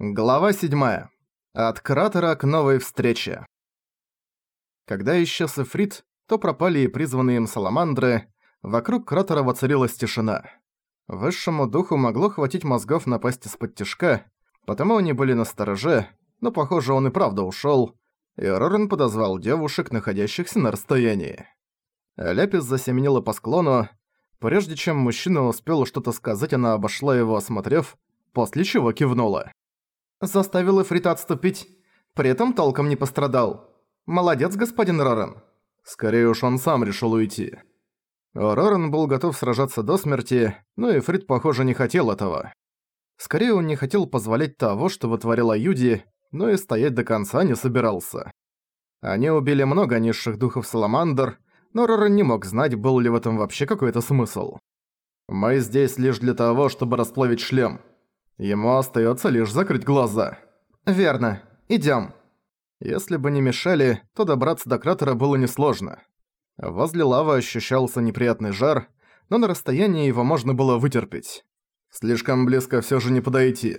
Глава 7. От кратера к новой встрече. Когда исчез Эфрит, то пропали и призванные им саламандры, вокруг кратера воцарилась тишина. Высшему духу могло хватить мозгов напасть из-под тишка, потому они были на стороже, но, похоже, он и правда ушёл, и Рорен подозвал девушек, находящихся на расстоянии. Ляпис засеменила по склону, прежде чем мужчина успел что-то сказать, она обошла его, осмотрев, после чего кивнула. Заставил Эфрита отступить. При этом толком не пострадал. Молодец, господин Рорен. Скорее уж он сам решил уйти. Рорен был готов сражаться до смерти, но Эфрит, похоже, не хотел этого. Скорее он не хотел позволять того, что вытворила Юди, но и стоять до конца не собирался. Они убили много низших духов Саламандр, но Рорен не мог знать, был ли в этом вообще какой-то смысл. «Мы здесь лишь для того, чтобы расплавить шлем», Ему остается лишь закрыть глаза. Верно. Идем. Если бы не мешали, то добраться до кратера было несложно. Возле лавы ощущался неприятный жар, но на расстоянии его можно было вытерпеть. Слишком близко все же не подойти.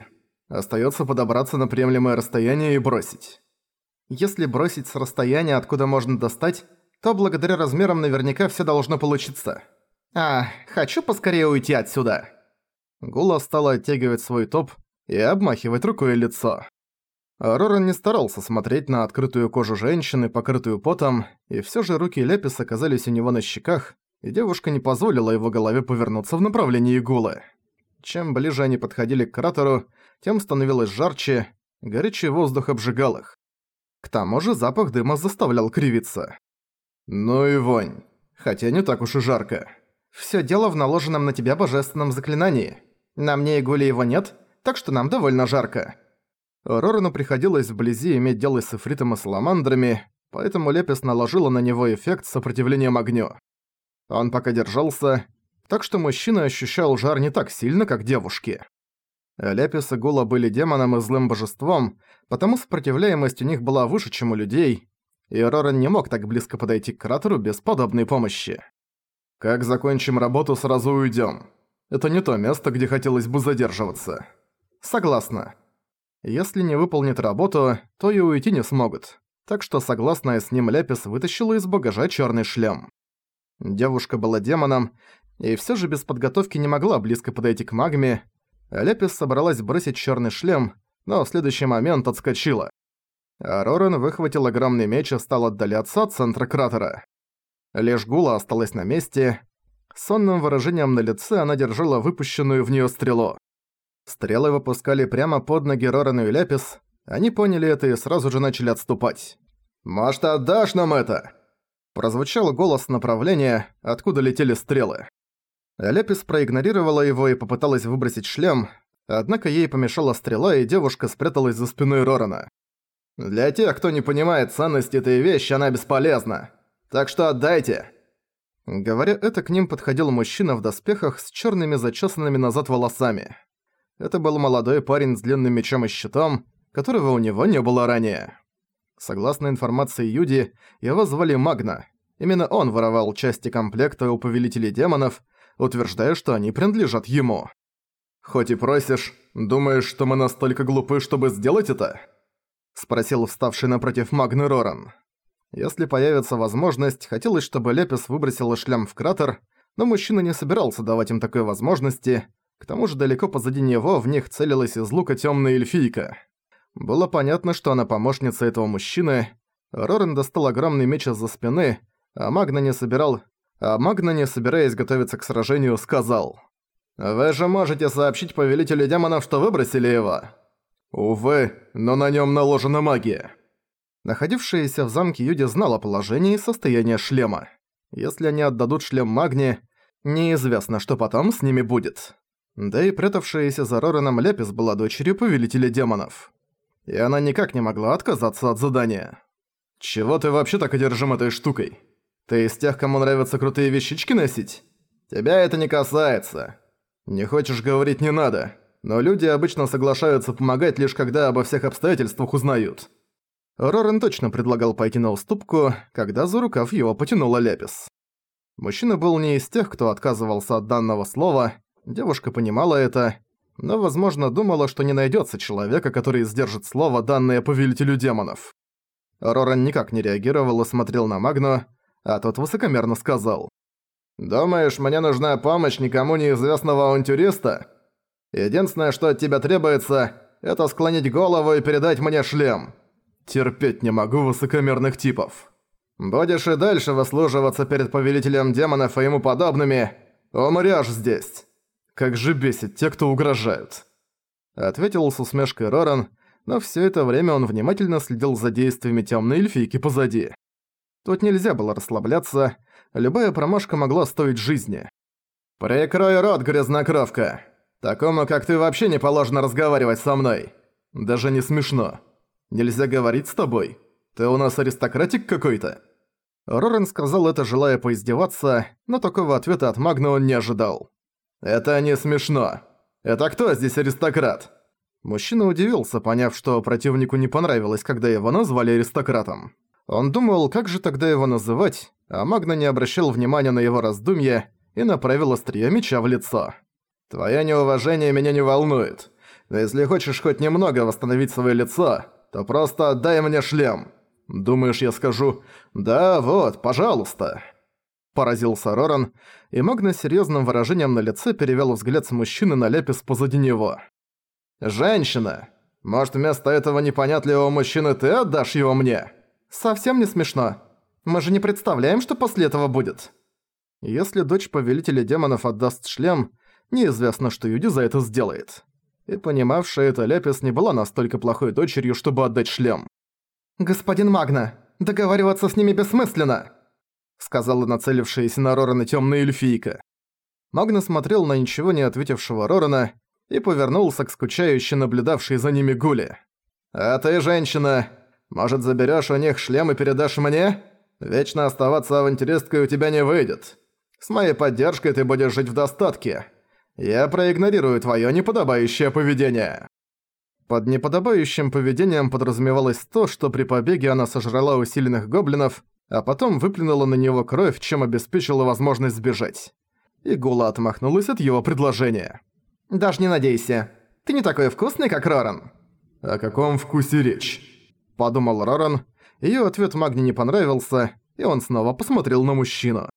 Остается подобраться на приемлемое расстояние и бросить. Если бросить с расстояния, откуда можно достать, то благодаря размерам наверняка все должно получиться. А, хочу поскорее уйти отсюда. Гула стала оттягивать свой топ и обмахивать рукой лицо. Роран не старался смотреть на открытую кожу женщины, покрытую потом, и всё же руки Лепис оказались у него на щеках, и девушка не позволила его голове повернуться в направлении Гулы. Чем ближе они подходили к кратеру, тем становилось жарче, горячий воздух обжигал их. К тому же запах дыма заставлял кривиться. Ну и вонь. Хотя не так уж и жарко. «Всё дело в наложенном на тебя божественном заклинании», на мне и Гули его нет, так что нам довольно жарко. Рорану приходилось вблизи иметь дело с эфритом и саламандрами, поэтому Лепис наложила на него эффект с сопротивлением огню. Он пока держался, так что мужчина ощущал жар не так сильно, как девушки. Лепис и Гула были демоном и злым божеством, потому сопротивляемость у них была выше, чем у людей, и Роран не мог так близко подойти к кратеру без подобной помощи. «Как закончим работу, сразу уйдём», это не то место, где хотелось бы задерживаться. Согласна. Если не выполнит работу, то и уйти не смогут. Так что согласная с ним Ляпис вытащила из багажа черный шлем. Девушка была демоном, и все же без подготовки не могла близко подойти к магме. Ляпис собралась бросить черный шлем, но в следующий момент отскочила. А Рорен выхватил огромный меч и стал отдаляться от центра кратера. Лишь Гула осталась на месте, сонным выражением на лице она держала выпущенную в неё стрелу. Стрелы выпускали прямо под ноги Рорану и Ляпис. Они поняли это и сразу же начали отступать. «Может, отдашь нам это?» Прозвучал голос направления, откуда летели стрелы. Ляпис проигнорировала его и попыталась выбросить шлем, однако ей помешала стрела, и девушка спряталась за спиной Рорана. «Для тех, кто не понимает ценности этой вещи, она бесполезна. Так что отдайте!» Говоря это, к ним подходил мужчина в доспехах с черными зачесанными назад волосами. Это был молодой парень с длинным мечом и щитом, которого у него не было ранее. Согласно информации Юди, его звали Магна. Именно он воровал части комплекта у повелителей демонов, утверждая, что они принадлежат ему. «Хоть и просишь, думаешь, что мы настолько глупы, чтобы сделать это?» Спросил вставший напротив Магны Роран. Если появится возможность, хотелось, чтобы Лепис выбросила шлям в кратер, но мужчина не собирался давать им такой возможности, к тому же далеко позади него в них целилась из лука тёмная эльфийка. Было понятно, что она помощница этого мужчины. Рорен достал огромный меч из-за спины, а Магна не собирал... А Магна, не собираясь готовиться к сражению, сказал... «Вы же можете сообщить повелителю демонов, что выбросили его?» «Увы, но на нём наложена магия». Находившаяся в замке Юди знала положение и состояние шлема. Если они отдадут шлем Магни, неизвестно, что потом с ними будет. Да и прятавшаяся за Рораном Лепис была дочерью повелителя демонов. И она никак не могла отказаться от задания. «Чего ты вообще так одержим этой штукой? Ты из тех, кому нравятся крутые вещички носить? Тебя это не касается. Не хочешь говорить не надо, но люди обычно соглашаются помогать лишь когда обо всех обстоятельствах узнают». Рорен точно предлагал пойти на уступку, когда за рукав его потянула Лепис. Мужчина был не из тех, кто отказывался от данного слова, девушка понимала это. но, возможно, думала, что не найдется человека, который сдержит слово, данное повелителю демонов. Роран никак не реагировал и смотрел на Магну, а тот высокомерно сказал. «Думаешь, мне нужна помощь никому неизвестного авантюриста? Единственное, что от тебя требуется, это склонить голову и передать мне шлем. Терпеть не могу высокомерных типов. Будешь и дальше выслуживаться перед повелителем демонов и ему подобными, умрёшь здесь. Как же бесит те, кто угрожают». Ответил с усмешкой Роран, но всё это время он внимательно следил за действиями тёмной эльфийки позади. Тут нельзя было расслабляться, любая промашка могла стоить жизни. «Прикрой рот, грязнокровка! Такому, как ты, вообще не положено разговаривать со мной. Даже не смешно. Нельзя говорить с тобой. Ты у нас аристократик какой-то?» Рорен сказал это, желая поиздеваться, но такого ответа от Магна он не ожидал. «Это не смешно. Это кто здесь аристократ?» Мужчина удивился, поняв, что противнику не понравилось, когда его назвали аристократом. Он думал, как же тогда его называть, а Магна не обращал внимания на его раздумья и направил острие меча в лицо. «Твое неуважение меня не волнует. Но если хочешь хоть немного восстановить свое лицо, то просто отдай мне шлем. Думаешь, я скажу «Да, вот, пожалуйста». Поразился Роран, и Магна с серьёзным выражением на лице перевёл взгляд с мужчины на Лепис позади него. «Женщина! Может, вместо этого непонятливого мужчины ты отдашь его мне?» «Совсем не смешно. Мы же не представляем, что после этого будет». Если дочь повелителя демонов отдаст шлем, неизвестно, что Юди за это сделает. И понимавшая это Лепис не была настолько плохой дочерью, чтобы отдать шлем. «Господин Магна, договариваться с ними бессмысленно!» сказала нацелившаяся на Рорана тёмная эльфийка. Магна смотрел на ничего не ответившего Рорана и повернулся к скучающе наблюдавшей за ними Гуле. «А ты, женщина, может, заберёшь у них шлем и передашь мне? Вечно оставаться авантюристкой у тебя не выйдет. С моей поддержкой ты будешь жить в достатке. Я проигнорирую твоё неподобающее поведение». Под неподобающим поведением подразумевалось то, что при побеге она сожрала усиленных гоблинов, а потом выплюнула на него кровь, чем обеспечила возможность сбежать. И Гула отмахнулась от его предложения. «Даже не надейся. Ты не такой вкусный, как Роран». «О каком вкусе речь?» подумал Роран. Её ответ Магне не понравился, и он снова посмотрел на мужчину.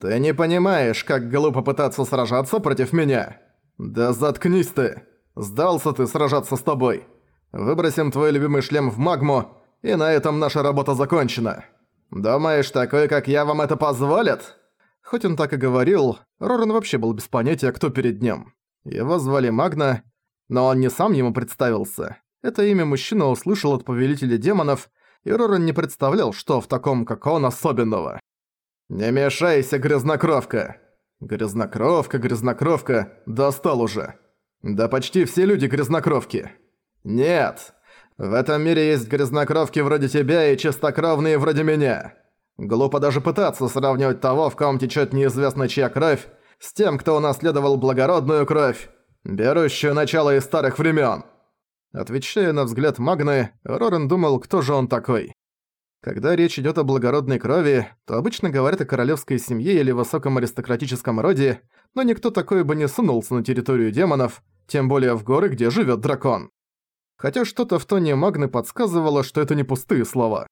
«Ты не понимаешь, как глупо пытаться сражаться против меня. Да заткнись ты. Сдался ты сражаться с тобой. Выбросим твой любимый шлем в магму, и на этом наша работа закончена. Думаешь, такой, как я, вам это позволит?» Хоть он так и говорил, Роран вообще был без понятия, кто перед ним. Его звали Магна, но он не сам ему представился. Это имя мужчина услышал от повелителя демонов, и Роран не представлял, что в таком, как он, особенного. «Не мешайся, грязнокровка!» «Грязнокровка, грязнокровка, достал уже!» «Да почти все люди грязнокровки!» «Нет! В этом мире есть грязнокровки вроде тебя и чистокровные вроде меня!» Глупо даже пытаться сравнивать того, в ком течет неизвестно чья кровь, с тем, кто унаследовал благородную кровь, берущую начало из старых времен. Отвечая на взгляд Магны, Рорен думал, кто же он такой. Когда речь идёт о благородной крови, то обычно говорят о королевской семье или высоком аристократическом роде, но никто такой бы не сунулся на территорию демонов, тем более в горы, где живёт дракон. Хотя что-то в тоне Магны подсказывало, что это не пустые слова.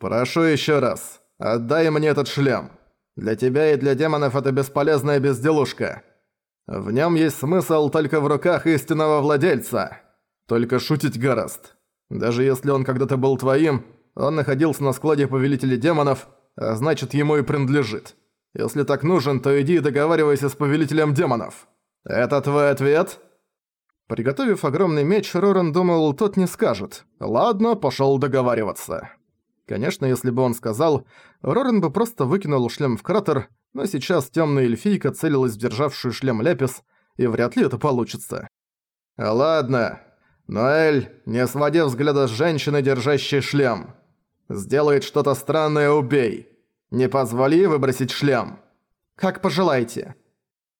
«Прошу ещё раз, отдай мне этот шлем. Для тебя и для демонов это бесполезная безделушка. В нём есть смысл только в руках истинного владельца». Только шутить гораст. Даже если он когда-то был твоим, он находился на складе повелителя демонов, а значит ему и принадлежит. Если так нужен, то иди и договаривайся с повелителем демонов. Это твой ответ?» Приготовив огромный меч, Роран думал, тот не скажет. Ладно, пошёл договариваться. Конечно, если бы он сказал, Роран бы просто выкинул шлем в кратер, но сейчас тёмная эльфийка целилась в державшую шлем Лепис, и вряд ли это получится. «Ладно, Ноэль, не своди взгляда с женщины, держащей шлем. Сделает что-то странное, убей. Не позволи выбросить шлем. Как пожелаете.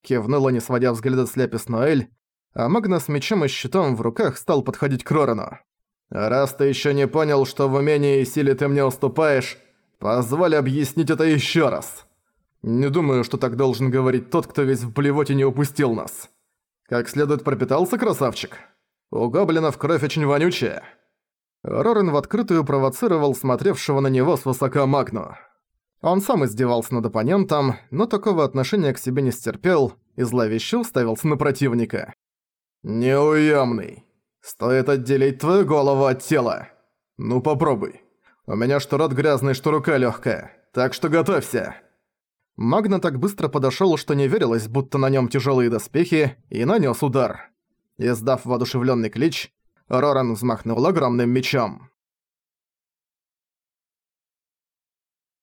Кивнула, не сводя взгляда с Лепис Ноэль, а Магна с мечом и щитом в руках стал подходить к Рорану. «Раз ты еще не понял, что в умении и силе ты мне уступаешь, позволь объяснить это еще раз. Не думаю, что так должен говорить тот, кто весь в блевоте не упустил нас. Как следует пропитался, красавчик? У гоблинов кровь очень вонючая». Рорен в открытую провоцировал смотревшего на него свысока Магну. Он сам издевался над оппонентом, но такого отношения к себе не стерпел и зловеще уставился на противника. «Неуёмный. Стоит отделить твою голову от тела. Ну попробуй. У меня что рот грязный, что рука легкая, так что готовься». Магна так быстро подошёл, что не верилось, будто на нём тяжёлые доспехи, и нанёс удар. Издав воодушевлённый клич, Роран взмахнул огромным мечом.